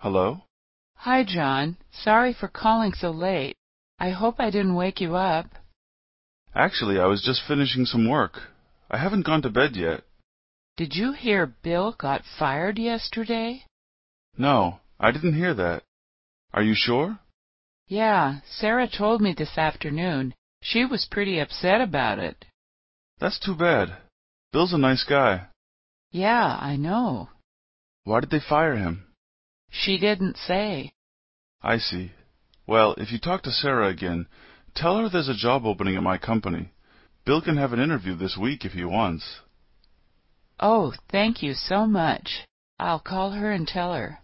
Hello? Hi, John. Sorry for calling so late. I hope I didn't wake you up. Actually, I was just finishing some work. I haven't gone to bed yet. Did you hear Bill got fired yesterday? No, I didn't hear that. Are you sure? Yeah, Sarah told me this afternoon. She was pretty upset about it. That's too bad. Bill's a nice guy. Yeah, I know. Why did they fire him? She didn't say. I see. Well, if you talk to Sarah again, tell her there's a job opening at my company. Bill can have an interview this week if he wants." "Oh, thank you so much. I'll call her and tell her.